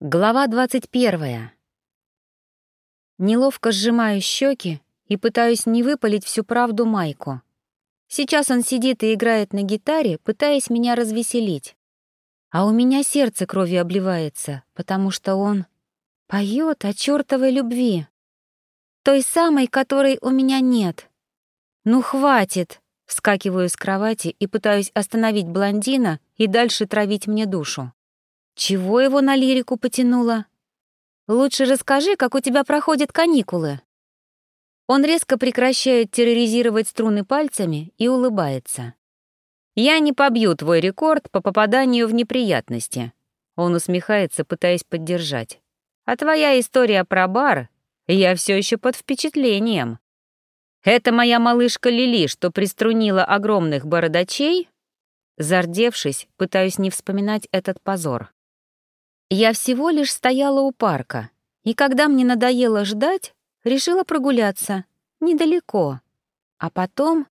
Глава 21. Неловко сжимаю щеки и пытаюсь не выпалить всю правду Майку. Сейчас он сидит и играет на гитаре, пытаясь меня развеселить. А у меня сердце кровью обливается, потому что он поет о чертовой любви. Той самой, которой у меня нет. Ну хватит! Вскакиваю с кровати и пытаюсь остановить блондина и дальше травить мне душу. Чего его на лирику потянуло? Лучше расскажи, как у тебя проходят каникулы. Он резко прекращает терроризировать струны пальцами и улыбается. «Я не побью твой рекорд по попаданию в неприятности», — он усмехается, пытаясь поддержать. «А твоя история про бар, я все еще под впечатлением. Это моя малышка Лили, что приструнила огромных бородачей?» Зардевшись, пытаюсь не вспоминать этот позор. Я всего лишь стояла у парка, и когда мне надоело ждать, решила прогуляться. Недалеко. А потом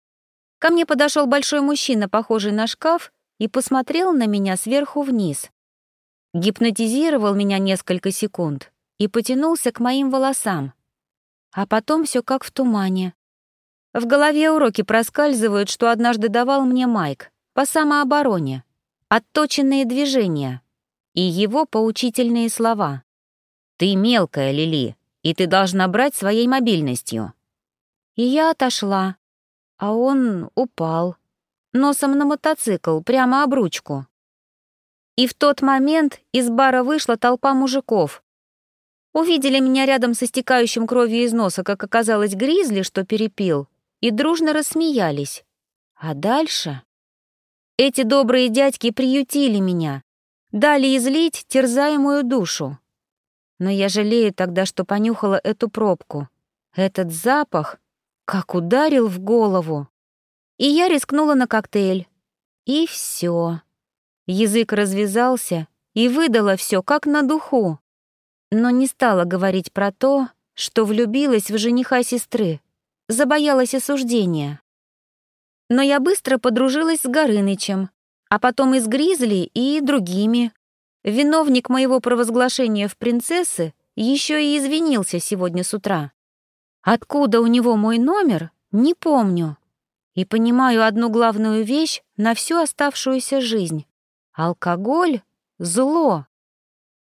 ко мне подошел большой мужчина, похожий на шкаф, и посмотрел на меня сверху вниз. Гипнотизировал меня несколько секунд и потянулся к моим волосам. А потом все как в тумане. В голове уроки проскальзывают, что однажды давал мне Майк по самообороне. Отточенные движения и его поучительные слова. «Ты мелкая, Лили, и ты должна брать своей мобильностью». И я отошла, а он упал. Носом на мотоцикл, прямо об ручку. И в тот момент из бара вышла толпа мужиков. Увидели меня рядом со стекающим кровью из носа, как оказалось, гризли, что перепил, и дружно рассмеялись. А дальше... Эти добрые дядьки приютили меня, дали излить терзаемую душу. Но я жалею тогда, что понюхала эту пробку. Этот запах как ударил в голову. И я рискнула на коктейль. И все. Язык развязался и выдала все как на духу. Но не стала говорить про то, что влюбилась в жениха сестры, забоялась осуждения. Но я быстро подружилась с Горынычем, а потом и с Гризли, и другими. Виновник моего провозглашения в принцессы еще и извинился сегодня с утра. Откуда у него мой номер, не помню. И понимаю одну главную вещь на всю оставшуюся жизнь. Алкоголь — зло.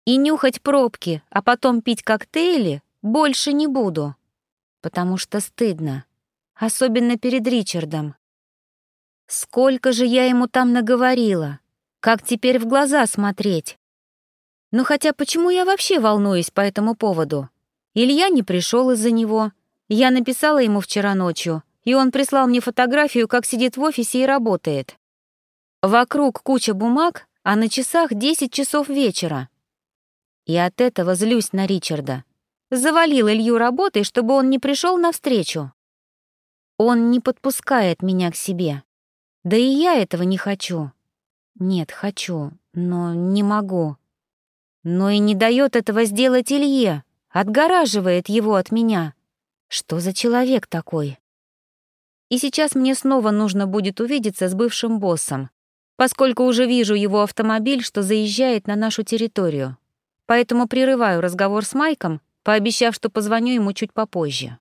И нюхать пробки, а потом пить коктейли больше не буду. Потому что стыдно. Особенно перед Ричардом. Сколько же я ему там наговорила? Как теперь в глаза смотреть? Ну хотя почему я вообще волнуюсь по этому поводу? Илья не пришел из-за него. Я написала ему вчера ночью, и он прислал мне фотографию, как сидит в офисе и работает. Вокруг куча бумаг, а на часах 10 часов вечера. И от этого злюсь на Ричарда. Завалил Илью работой, чтобы он не пришел навстречу. Он не подпускает меня к себе. Да и я этого не хочу. Нет, хочу, но не могу. Но и не дает этого сделать Илье, отгораживает его от меня. Что за человек такой? И сейчас мне снова нужно будет увидеться с бывшим боссом, поскольку уже вижу его автомобиль, что заезжает на нашу территорию. Поэтому прерываю разговор с Майком, пообещав, что позвоню ему чуть попозже.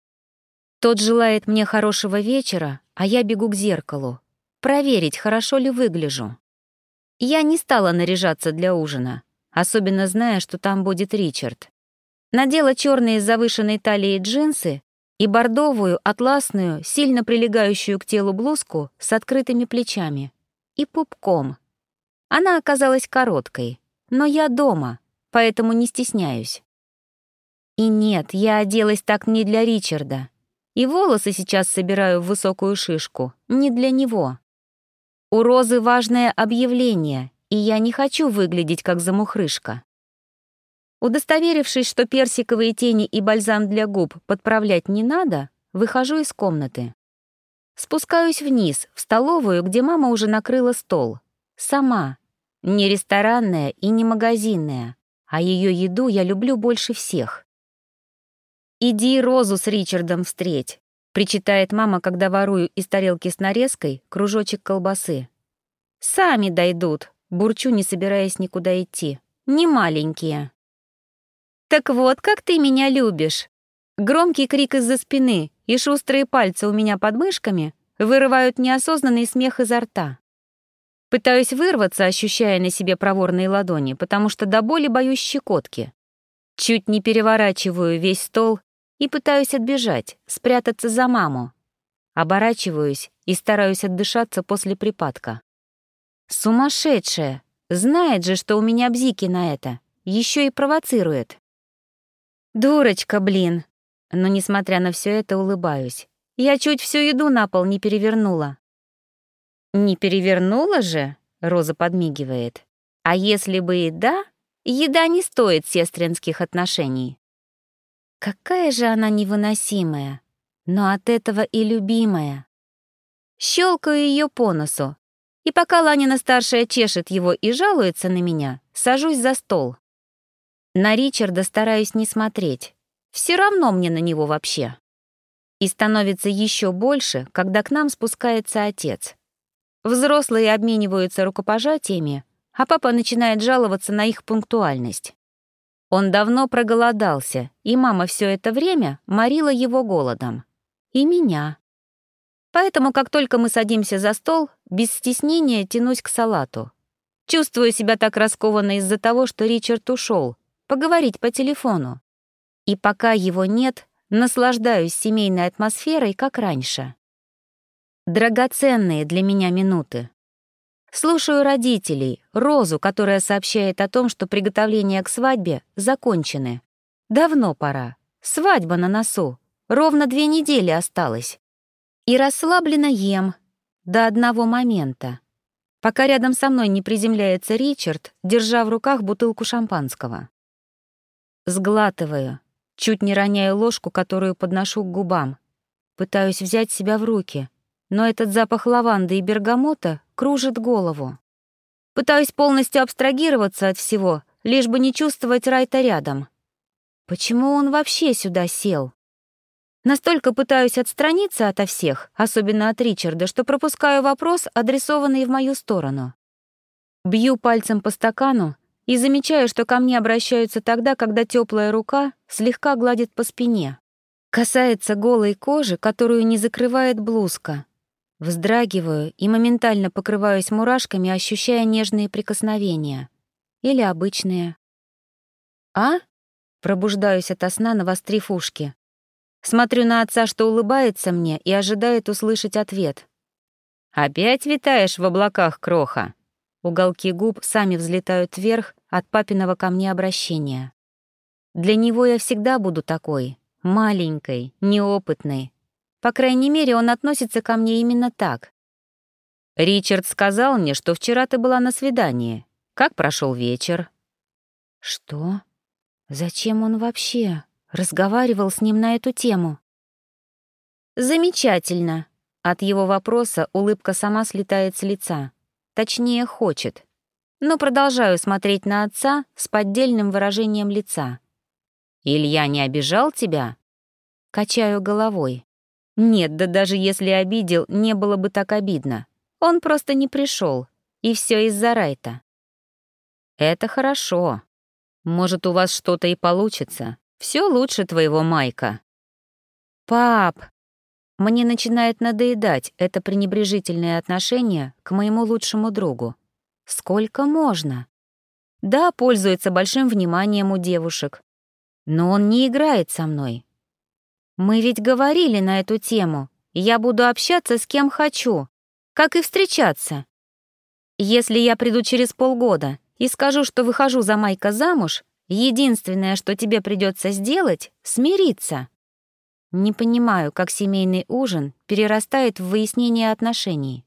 Тот желает мне хорошего вечера, а я бегу к зеркалу, проверить, хорошо ли выгляжу. Я не стала наряжаться для ужина, особенно зная, что там будет Ричард. Надела черные с завышенной талией джинсы и бордовую, атласную, сильно прилегающую к телу блузку с открытыми плечами и пупком. Она оказалась короткой, но я дома, поэтому не стесняюсь. И нет, я оделась так не для Ричарда. И волосы сейчас собираю в высокую шишку, не для него. У Розы важное объявление, и я не хочу выглядеть как замухрышка. Удостоверившись, что персиковые тени и бальзам для губ подправлять не надо, выхожу из комнаты. Спускаюсь вниз, в столовую, где мама уже накрыла стол. Сама. Не ресторанная и не магазинная, а ее еду я люблю больше всех. «Иди Розу с Ричардом встреть», Причитает мама, когда ворую из тарелки с нарезкой кружочек колбасы. «Сами дойдут», — бурчу, не собираясь никуда идти. «Не маленькие». Так вот, как ты меня любишь!» Громкий крик из-за спины и шустрые пальцы у меня под мышками вырывают неосознанный смех изо рта. Пытаюсь вырваться, ощущая на себе проворные ладони, потому что до боли боюсь щекотки. Чуть не переворачиваю весь стол и пытаюсь отбежать, спрятаться за маму. Оборачиваюсь и стараюсь отдышаться после припадка. Сумасшедшая! Знает же, что у меня бзики на это. Еще и провоцирует. Дурочка, блин. Но, несмотря на все это, улыбаюсь. Я чуть всю еду на пол не перевернула. «Не перевернула же?» — Роза подмигивает. «А если бы и да, еда не стоит сестринских отношений». Какая же она невыносимая, но от этого и любимая. Щелкаю ее по носу, и пока Ланина-старшая чешет его и жалуется на меня, сажусь за стол. На Ричарда стараюсь не смотреть. Все равно мне на него вообще. И становится еще больше, когда к нам спускается отец. Взрослые обмениваются рукопожатиями, а папа начинает жаловаться на их пунктуальность. Он давно проголодался, и мама все это время морила его голодом. И меня. Поэтому, как только мы садимся за стол, без стеснения тянусь к салату. Чувствую себя так раскованно из-за того, что Ричард ушел, поговорить по телефону. И пока его нет, наслаждаюсь семейной атмосферой, как раньше. Драгоценные для меня минуты. Слушаю родителей, Розу, которая сообщает о том, что приготовления к свадьбе закончены. Давно пора. Свадьба на носу. Ровно две недели осталось. И расслабленно ем до одного момента, пока рядом со мной не приземляется Ричард, держа в руках бутылку шампанского. Сглатываю, чуть не роняю ложку, которую подношу к губам. Пытаюсь взять себя в руки, но этот запах лаванды и бергамота кружит голову. Пытаюсь полностью абстрагироваться от всего, лишь бы не чувствовать Райта рядом. Почему он вообще сюда сел? Настолько пытаюсь отстраниться ото всех, особенно от Ричарда, что пропускаю вопрос, адресованный в мою сторону. Бью пальцем по стакану и замечаю, что ко мне обращаются тогда, когда теплая рука слегка гладит по спине. Касается голой кожи, которую не закрывает блузка. Вздрагиваю и моментально покрываюсь мурашками, ощущая нежные прикосновения. Или обычные. «А?» Пробуждаюсь ото сна, навострив ушки. Смотрю на отца, что улыбается мне и ожидает услышать ответ. «Опять витаешь в облаках, кроха?» Уголки губ сами взлетают вверх от папиного ко мне обращения. Для него я всегда буду такой, маленькой, неопытной. По крайней мере, он относится ко мне именно так. «Ричард сказал мне, что вчера ты была на свидании. Как прошел вечер?» «Что? Зачем он вообще?» разговаривал с ним на эту тему. «Замечательно!» От его вопроса улыбка сама слетает с лица. Точнее, хочет. Но продолжаю смотреть на отца с поддельным выражением лица. «Илья не обижал тебя?» Качаю головой. Нет, да даже если обидел, не было бы так обидно. Он просто не пришел, и все из-за Райта. Это хорошо. Может, у вас что-то и получится. Все лучше твоего Майка». «Пап!» Мне начинает надоедать это пренебрежительное отношение к моему лучшему другу. Сколько можно? Да, пользуется большим вниманием у девушек. Но он не играет со мной. Мы ведь говорили на эту тему. Я буду общаться с кем хочу, как и встречаться. Если я приду через полгода и скажу, что выхожу за Майка замуж, Единственное, что тебе придется сделать — смириться. Не понимаю, как семейный ужин перерастает в выяснение отношений.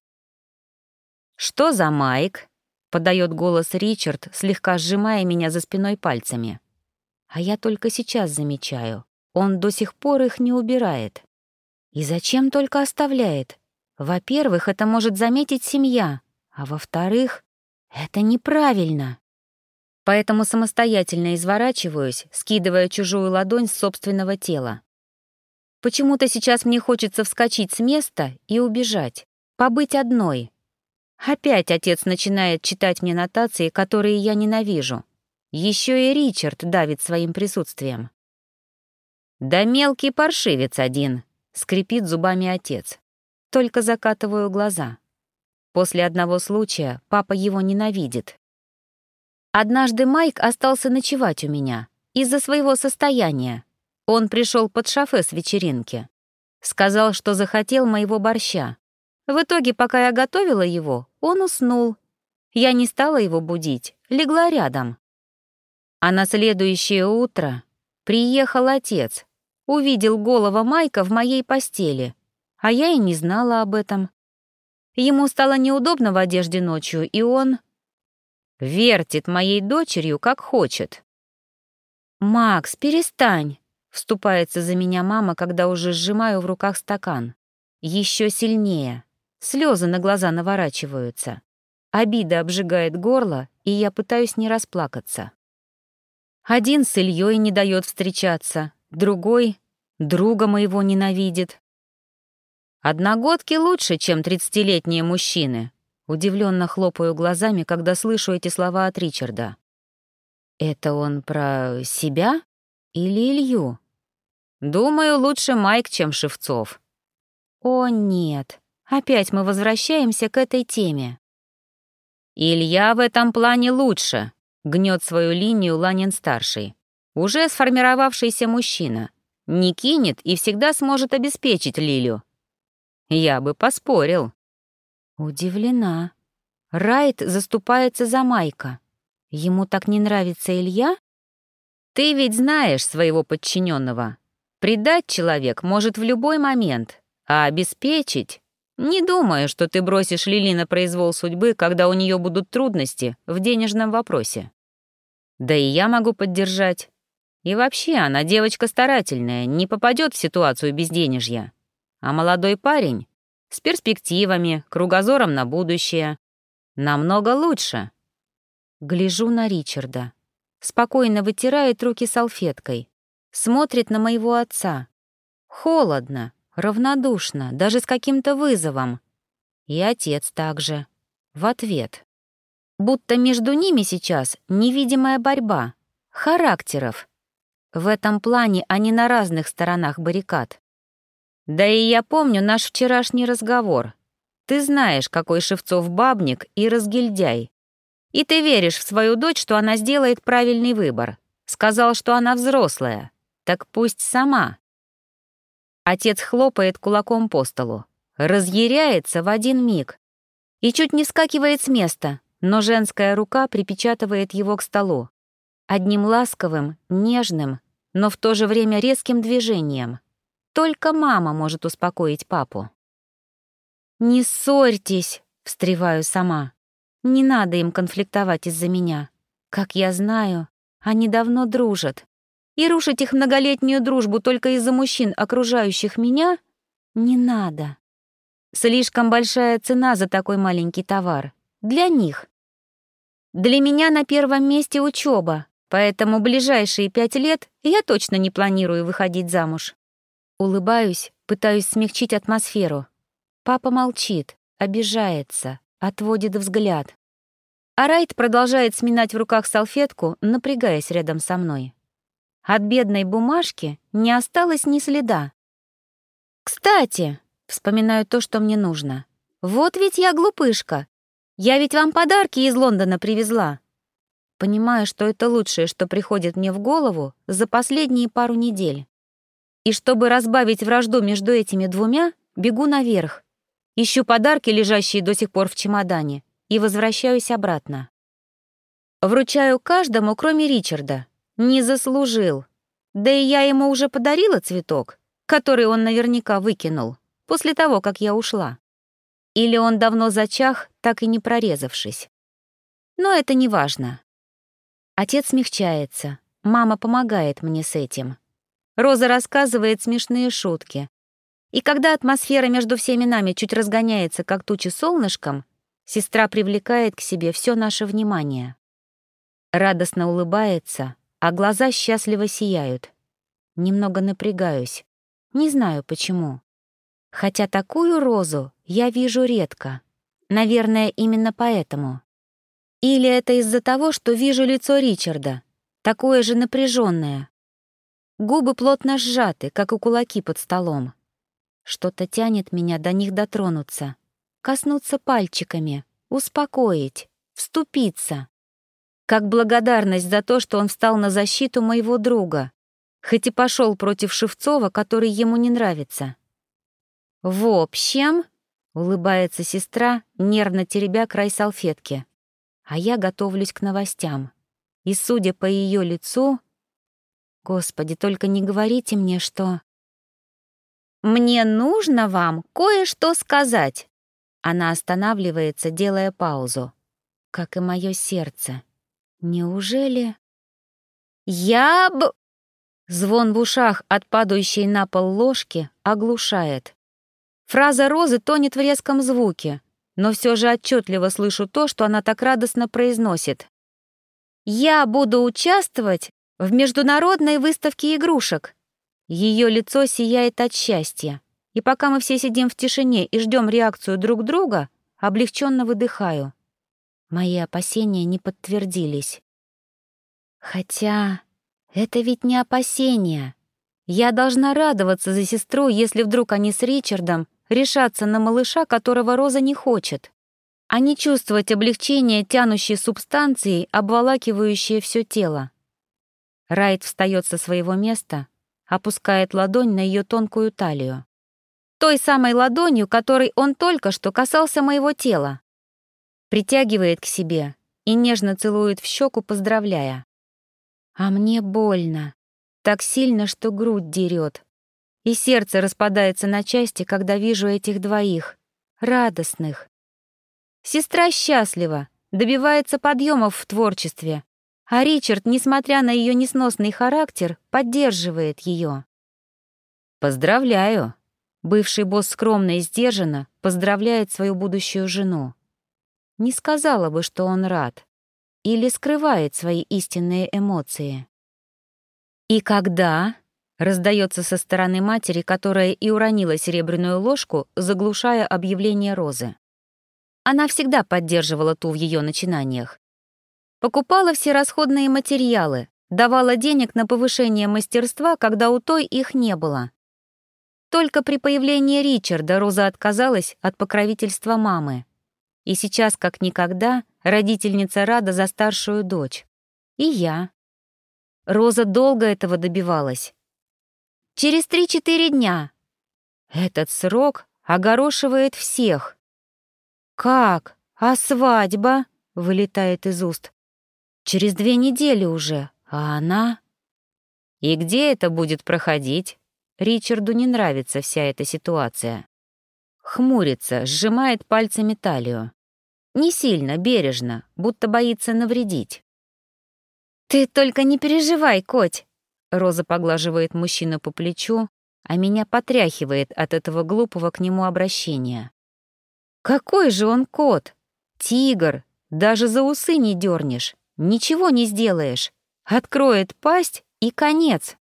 «Что за Майк?» — подает голос Ричард, слегка сжимая меня за спиной пальцами. А я только сейчас замечаю. Он до сих пор их не убирает. И зачем только оставляет? Во-первых, это может заметить семья, а во-вторых, это неправильно. Поэтому самостоятельно изворачиваюсь, скидывая чужую ладонь с собственного тела. Почему-то сейчас мне хочется вскочить с места и убежать, побыть одной. Опять отец начинает читать мне нотации, которые я ненавижу. Еще и Ричард давит своим присутствием. «Да мелкий паршивец один», — скрипит зубами отец. Только закатываю глаза. После одного случая папа его ненавидит. Однажды Майк остался ночевать у меня из-за своего состояния. Он пришел под шофе с вечеринки. Сказал, что захотел моего борща. В итоге, пока я готовила его, он уснул. Я не стала его будить, легла рядом. А на следующее утро приехал отец, увидел голого Майка в моей постели, а я и не знала об этом. Ему стало неудобно в одежде ночью, и он вертит моей дочерью как хочет. «Макс, перестань!» — вступается за меня мама, когда уже сжимаю в руках стакан. Еще сильнее. Слезы на глаза наворачиваются. Обида обжигает горло, и я пытаюсь не расплакаться. Один с Ильей не дает встречаться, другой друга моего ненавидит. Одногодки лучше, чем тридцатилетние мужчины. Удивленно хлопаю глазами, когда слышу эти слова от Ричарда. Это он про себя или Илью? Думаю, лучше Майк, чем Шевцов. О, нет. Опять мы возвращаемся к этой теме. Илья в этом плане лучше, Гнет свою линию Ланин-старший. Уже сформировавшийся мужчина. Не кинет и всегда сможет обеспечить Лилю. Я бы поспорил. Удивлена. Райт заступается за Майка. Ему так не нравится Илья? Ты ведь знаешь своего подчиненного. Предать человек может в любой момент, а обеспечить... Не думаю, что ты бросишь Лили на произвол судьбы, когда у нее будут трудности в денежном вопросе. Да и я могу поддержать. И вообще, она девочка старательная, не попадет в ситуацию безденежья. А молодой парень с перспективами, кругозором на будущее. Намного лучше. Гляжу на Ричарда. Спокойно вытирает руки салфеткой. Смотрит на моего отца. Холодно, равнодушно, даже с каким-то вызовом. И отец также. В ответ будто между ними сейчас невидимая борьба, характеров. В этом плане они на разных сторонах баррикад. Да и я помню наш вчерашний разговор. Ты знаешь, какой Шевцов бабник и разгильдяй. И ты веришь в свою дочь, что она сделает правильный выбор. Сказал, что она взрослая. Так пусть сама. Отец хлопает кулаком по столу, разъяряется в один миг и чуть не вскакивает с места, но женская рука припечатывает его к столу. Одним ласковым, нежным, но в то же время резким движением. Только мама может успокоить папу. «Не ссорьтесь», — встреваю сама. «Не надо им конфликтовать из-за меня. Как я знаю, они давно дружат. И рушить их многолетнюю дружбу только из-за мужчин, окружающих меня, не надо. Слишком большая цена за такой маленький товар. Для них. Для меня на первом месте учеба, поэтому ближайшие пять лет я точно не планирую выходить замуж. Улыбаюсь, пытаюсь смягчить атмосферу. Папа молчит, обижается, отводит взгляд. А Райт продолжает сминать в руках салфетку, напрягаясь рядом со мной. От бедной бумажки не осталось ни следа. «Кстати», — вспоминаю то, что мне нужно, — «вот ведь я глупышка, я ведь вам подарки из Лондона привезла. Понимаю, что это лучшее, что приходит мне в голову за последние пару недель. И чтобы разбавить вражду между этими двумя, бегу наверх. Ищу подарки, лежащие до сих пор в чемодане, и возвращаюсь обратно. Вручаю каждому, кроме Ричарда. Не заслужил. Да и я ему уже подарила цветок, который он наверняка выкинул, после того, как я ушла. Или он давно зачах, так и не прорезавшись. Но это не важно. Отец смягчается, мама помогает мне с этим. Роза рассказывает смешные шутки. И когда атмосфера между всеми нами чуть разгоняется, как тучи солнышком, сестра привлекает к себе все наше внимание. Радостно улыбается, а глаза счастливо сияют. Немного напрягаюсь. Не знаю почему. Хотя такую розу я вижу редко. Наверное, именно поэтому. Или это из-за того, что вижу лицо Ричарда, такое же напряженное. Губы плотно сжаты, как у кулаки под столом. Что-то тянет меня до них дотронуться, коснуться пальчиками, успокоить, вступиться. Как благодарность за то, что он встал на защиту моего друга, хоть и пошел против Шевцова, который ему не нравится. «В общем», — улыбается сестра, нервно теребя край салфетки, а я готовлюсь к новостям. И, судя по ее лицу... Господи, только не говорите мне, что... «Мне нужно вам кое-что сказать!» Она останавливается, делая паузу. Как и мое сердце. Неужели... «Я б...» Звон в ушах от падающей на пол ложки оглушает. Фраза Розы тонет в резком звуке, но все же отчетливо слышу то, что она так радостно произносит. «Я буду участвовать в международной выставке игрушек. Ее лицо сияет от счастья, и пока мы все сидим в тишине и ждем реакцию друг друга, облегченно выдыхаю. Мои опасения не подтвердились. Хотя это ведь не опасения. Я должна радоваться за сестру, если вдруг они с Ричардом решатся на малыша, которого Роза не хочет, а не чувствовать облегчение тянущей субстанции, обволакивающей все тело. Райт встает со своего места, опускает ладонь на ее тонкую талию. Той самой ладонью, которой он только что касался моего тела. Притягивает к себе и нежно целует в щеку, поздравляя. А мне больно. Так сильно, что грудь дерет. И сердце распадается на части, когда вижу этих двоих. Радостных. Сестра счастлива, добивается подъемов в творчестве, а Ричард, несмотря на ее несносный характер, поддерживает ее. «Поздравляю!» Бывший босс скромно и сдержанно поздравляет свою будущую жену. Не сказала бы, что он рад. Или скрывает свои истинные эмоции. «И когда?» — раздается со стороны матери, которая и уронила серебряную ложку, заглушая объявление Розы. Она всегда поддерживала ту в ее начинаниях, Покупала все расходные материалы, давала денег на повышение мастерства, когда у той их не было. Только при появлении Ричарда Роза отказалась от покровительства мамы. И сейчас, как никогда, родительница рада за старшую дочь. И я. Роза долго этого добивалась. Через три-четыре дня. Этот срок огорошивает всех. «Как? А свадьба?» — вылетает из уст. Через две недели уже, а она... И где это будет проходить? Ричарду не нравится вся эта ситуация. Хмурится, сжимает пальцами талию. Не сильно, бережно, будто боится навредить. «Ты только не переживай, коть!» Роза поглаживает мужчину по плечу, а меня потряхивает от этого глупого к нему обращения. «Какой же он кот! Тигр! Даже за усы не дернешь!» Ничего не сделаешь. Откроет пасть и конец.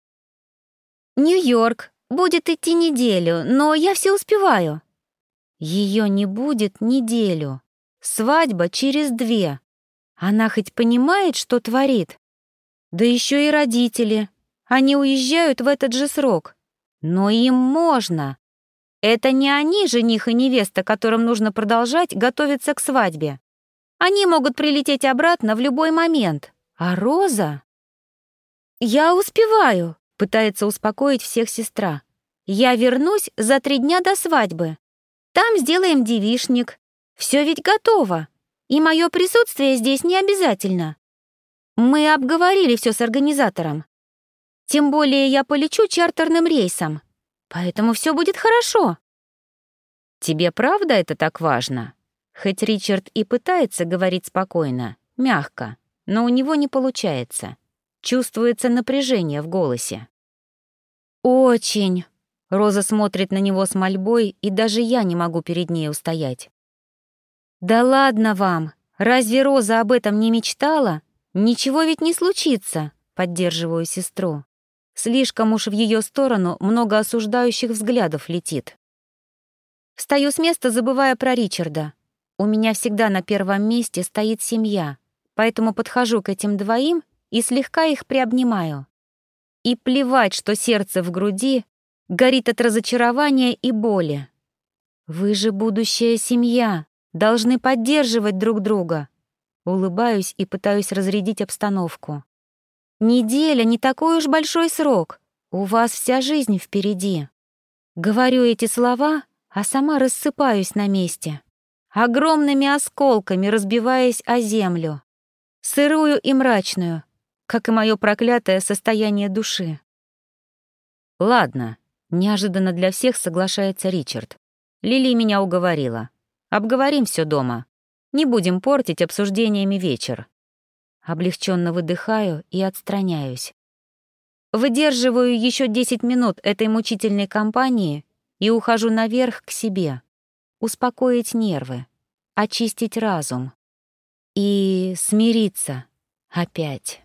Нью-Йорк. Будет идти неделю, но я все успеваю. Ее не будет неделю. Свадьба через две. Она хоть понимает, что творит? Да еще и родители. Они уезжают в этот же срок. Но им можно. Это не они, жених и невеста, которым нужно продолжать готовиться к свадьбе. Они могут прилететь обратно в любой момент. А Роза... «Я успеваю», — пытается успокоить всех сестра. «Я вернусь за три дня до свадьбы. Там сделаем девишник. Все ведь готово. И мое присутствие здесь не обязательно. Мы обговорили все с организатором. Тем более я полечу чартерным рейсом. Поэтому все будет хорошо». «Тебе правда это так важно?» Хоть Ричард и пытается говорить спокойно, мягко, но у него не получается. Чувствуется напряжение в голосе. «Очень!» Роза смотрит на него с мольбой, и даже я не могу перед ней устоять. «Да ладно вам! Разве Роза об этом не мечтала? Ничего ведь не случится!» — поддерживаю сестру. Слишком уж в ее сторону много осуждающих взглядов летит. Встаю с места, забывая про Ричарда. У меня всегда на первом месте стоит семья, поэтому подхожу к этим двоим и слегка их приобнимаю. И плевать, что сердце в груди горит от разочарования и боли. Вы же будущая семья, должны поддерживать друг друга. Улыбаюсь и пытаюсь разрядить обстановку. Неделя — не такой уж большой срок. У вас вся жизнь впереди. Говорю эти слова, а сама рассыпаюсь на месте, огромными осколками разбиваясь о землю, сырую и мрачную, как и мое проклятое состояние души. «Ладно», — неожиданно для всех соглашается Ричард. «Лили меня уговорила. Обговорим все дома. Не будем портить обсуждениями вечер». Облегченно выдыхаю и отстраняюсь. Выдерживаю еще 10 минут этой мучительной кампании и ухожу наверх к себе. Успокоить нервы, очистить разум и смириться опять.